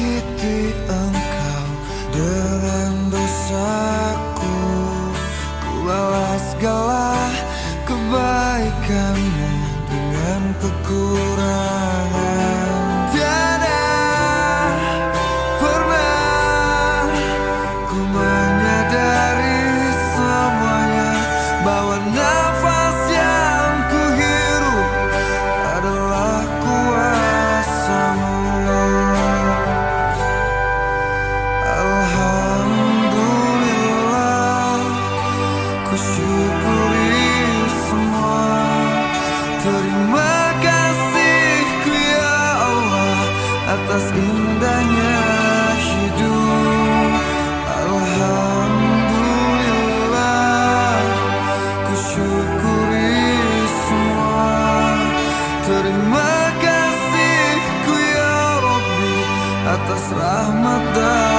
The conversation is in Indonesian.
menyakiti engkau. Dengan dosaku Ku balas segala kebaikanmu dengan kekurangan. Ku syukuri semua. Terima kasihku ya Allah Atas indahnya hidup. Alhamdulillah Ku syukuri semua. Terima kasihku ya Rabbi Atas rahmat dan